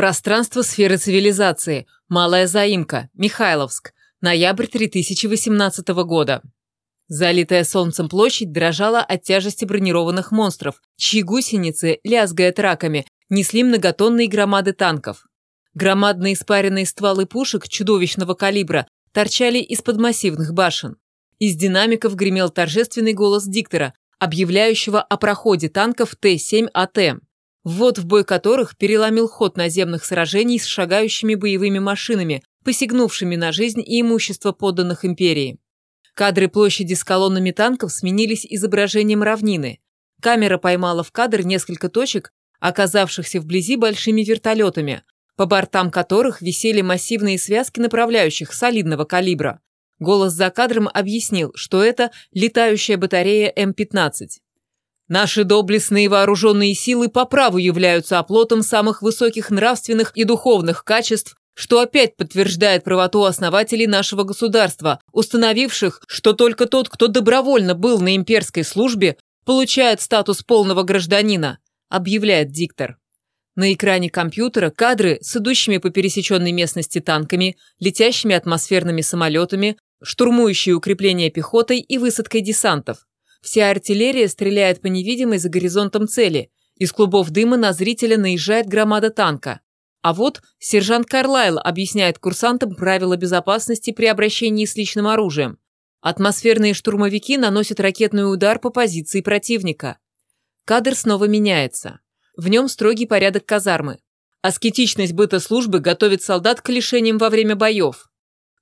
Пространство сферы цивилизации. Малая заимка. Михайловск. Ноябрь 3018 года. Залитая солнцем площадь дрожала от тяжести бронированных монстров, чьи гусеницы, лязгая траками, несли многотонные громады танков. Громадные спаренные стволы пушек чудовищного калибра торчали из-под массивных башен. Из динамиков гремел торжественный голос диктора, объявляющего о проходе танков Т-7АТ ввод в бой которых переломил ход наземных сражений с шагающими боевыми машинами, посягнувшими на жизнь и имущество подданных империи. Кадры площади с колоннами танков сменились изображением равнины. Камера поймала в кадр несколько точек, оказавшихся вблизи большими вертолетами, по бортам которых висели массивные связки направляющих солидного калибра. Голос за кадром объяснил, что это летающая батарея М-15. Наши доблестные вооруженные силы по праву являются оплотом самых высоких нравственных и духовных качеств, что опять подтверждает правоту основателей нашего государства, установивших, что только тот, кто добровольно был на имперской службе, получает статус полного гражданина, объявляет диктор. На экране компьютера кадры с идущими по пересеченной местности танками, летящими атмосферными самолетами, штурмующие укрепления пехотой и высадкой десантов. Вся артиллерия стреляет по невидимой за горизонтом цели. Из клубов дыма на зрителя наезжает громада танка. А вот сержант Карлайл объясняет курсантам правила безопасности при обращении с личным оружием. Атмосферные штурмовики наносят ракетный удар по позиции противника. Кадр снова меняется. В нем строгий порядок казармы. Аскетичность быта службы готовит солдат к лишениям во время боев.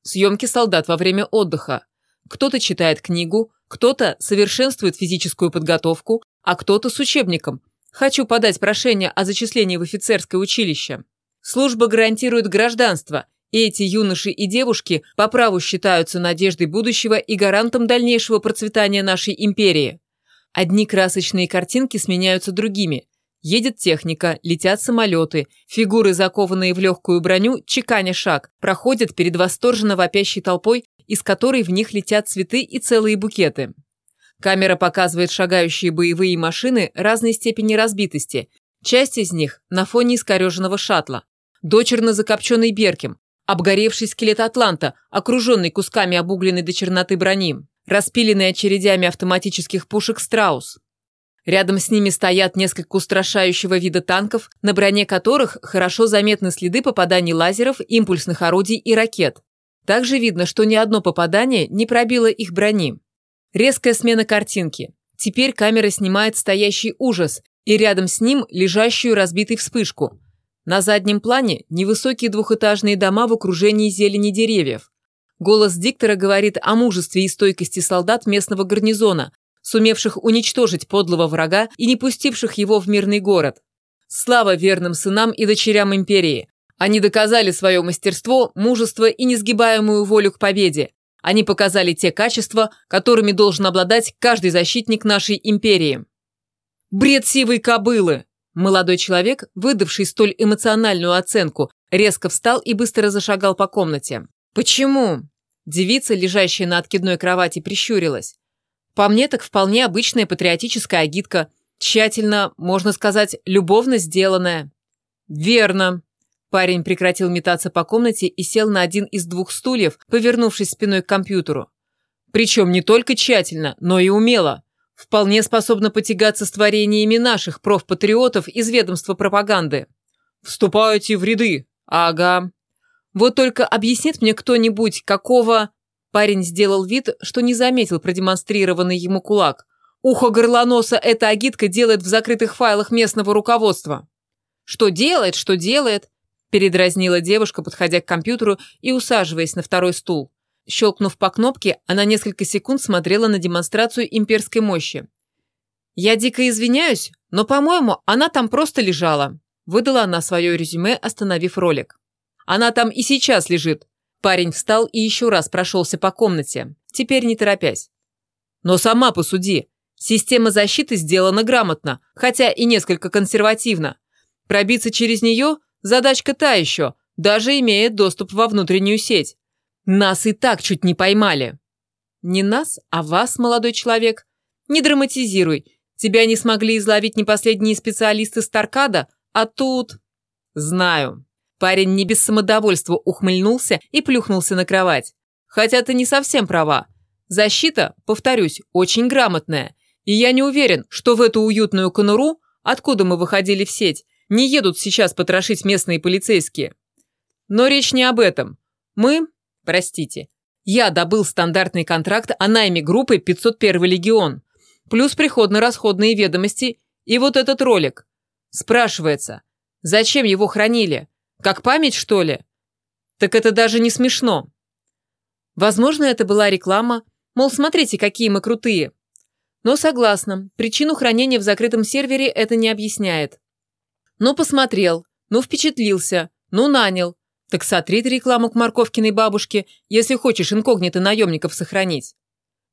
Съемки солдат во время отдыха. Кто-то читает книгу, кто-то совершенствует физическую подготовку, а кто-то с учебником. Хочу подать прошение о зачислении в офицерское училище. Служба гарантирует гражданство, и эти юноши и девушки по праву считаются надеждой будущего и гарантом дальнейшего процветания нашей империи. Одни красочные картинки сменяются другими. Едет техника, летят самолеты, фигуры, закованные в легкую броню, чеканя шаг, проходят перед восторженно вопящей толпой из которой в них летят цветы и целые букеты. Камера показывает шагающие боевые машины разной степени разбитости. Часть из них на фоне искореженного шаттла. Дочерно закопченный Беркем, обгоревший скелет Атланта, окруженный кусками обугленной до черноты брони, распиленный очередями автоматических пушек Страус. Рядом с ними стоят несколько устрашающего вида танков, на броне которых хорошо заметны следы попаданий лазеров, импульсных орудий и ракет. Также видно, что ни одно попадание не пробило их брони. Резкая смена картинки. Теперь камера снимает стоящий ужас и рядом с ним лежащую разбитой вспышку. На заднем плане невысокие двухэтажные дома в окружении зелени деревьев. Голос диктора говорит о мужестве и стойкости солдат местного гарнизона, сумевших уничтожить подлого врага и не пустивших его в мирный город. Слава верным сынам и дочерям империи! Они доказали свое мастерство, мужество и несгибаемую волю к победе. Они показали те качества, которыми должен обладать каждый защитник нашей империи. Бред сивой кобылы! Молодой человек, выдавший столь эмоциональную оценку, резко встал и быстро зашагал по комнате. «Почему?» Девица, лежащая на откидной кровати, прищурилась. «По мне так вполне обычная патриотическая агитка, тщательно, можно сказать, любовно сделанная». «Верно», Парень прекратил метаться по комнате и сел на один из двух стульев, повернувшись спиной к компьютеру. Причем не только тщательно, но и умело. Вполне способна потягаться с творениями наших профпатриотов из ведомства пропаганды. «Вступаете в ряды!» «Ага». «Вот только объяснит мне кто-нибудь, какого...» Парень сделал вид, что не заметил продемонстрированный ему кулак. «Ухо горлоноса эта агитка делает в закрытых файлах местного руководства». «Что делает, что делает?» Передразнила девушка, подходя к компьютеру и усаживаясь на второй стул. Щелкнув по кнопке, она несколько секунд смотрела на демонстрацию имперской мощи. «Я дико извиняюсь, но, по-моему, она там просто лежала», выдала она свое резюме, остановив ролик. «Она там и сейчас лежит». Парень встал и еще раз прошелся по комнате, теперь не торопясь. «Но сама посуди. Система защиты сделана грамотно, хотя и несколько консервативно. Пробиться через нее Задачка та еще, даже имеет доступ во внутреннюю сеть. Нас и так чуть не поймали. Не нас, а вас, молодой человек. Не драматизируй. Тебя не смогли изловить не последние специалисты Старкада, а тут... Знаю. Парень не без самодовольства ухмыльнулся и плюхнулся на кровать. Хотя ты не совсем права. Защита, повторюсь, очень грамотная. И я не уверен, что в эту уютную конуру, откуда мы выходили в сеть, не едут сейчас потрошить местные полицейские. Но речь не об этом. Мы, простите, я добыл стандартный контракт о найме группы 501 легион, плюс приходно-расходные ведомости и вот этот ролик. Спрашивается, зачем его хранили? Как память, что ли? Так это даже не смешно. Возможно, это была реклама, мол, смотрите, какие мы крутые. Но согласна, причину хранения в закрытом сервере это не объясняет. Ну, посмотрел, ну, впечатлился, ну, нанял. Так сотри ты рекламу к морковкиной бабушке, если хочешь инкогнито наемников сохранить.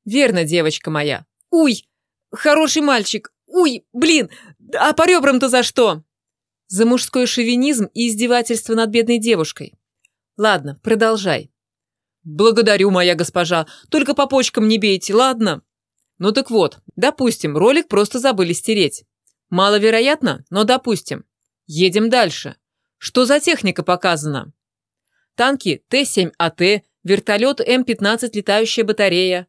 Верно, девочка моя. Уй, хороший мальчик. Уй, блин, а по ребрам-то за что? За мужской шовинизм и издевательство над бедной девушкой. Ладно, продолжай. Благодарю, моя госпожа, только по почкам не бейте, ладно? Ну так вот, допустим, ролик просто забыли стереть. Маловероятно, но допустим. Едем дальше. Что за техника показана? Танки Т-7АТ, вертолет М-15 летающая батарея.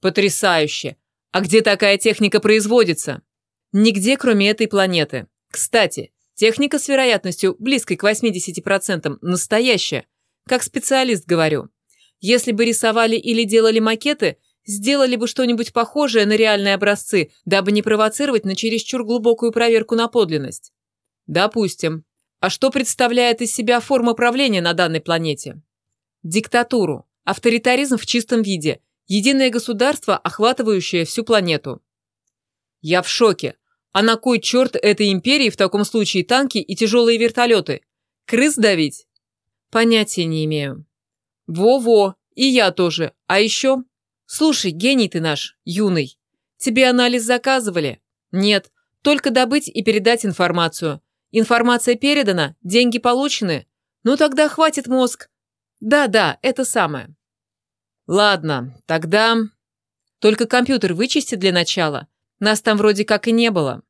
Потрясающе. А где такая техника производится? Нигде, кроме этой планеты. Кстати, техника с вероятностью близкой к 80% настоящая. Как специалист говорю. Если бы рисовали или делали макеты, сделали бы что-нибудь похожее на реальные образцы, дабы не провоцировать на чересчур глубокую проверку на подлинность. Допустим. А что представляет из себя форма правления на данной планете? Диктатуру. Авторитаризм в чистом виде. Единое государство, охватывающее всю планету. Я в шоке. А на кой черт этой империи в таком случае танки и тяжелые вертолеты? Крыс давить? Понятия не имею. Во-во, и я тоже. А еще... Слушай, гений ты наш, юный. Тебе анализ заказывали? Нет, только добыть и передать информацию. Информация передана, деньги получены. Ну тогда хватит мозг. Да-да, это самое. Ладно, тогда... Только компьютер вычисти для начала. Нас там вроде как и не было.